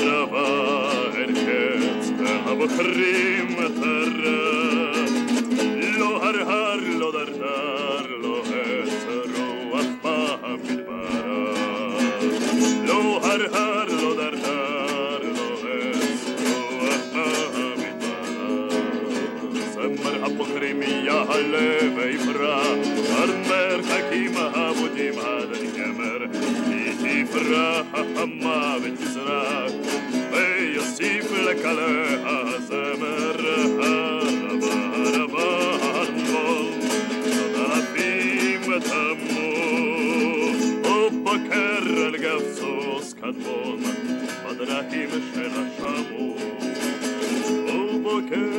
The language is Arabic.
الربا عركت أنا بخري مثر لو هر هر لو در در لو هتر وخبا بالبارا لو هر هر لو در در لو هتر وخبا بالبارا سمر حب خريمي يا هلا بيفرا. أرمر حكيمها بالراحة حما بتزرع هي الصيف لك عليها زمر Oh, ربا هالمول صدى بيم تمو وبكر القفصوص كدبون بدراكي مش الشامو وبكر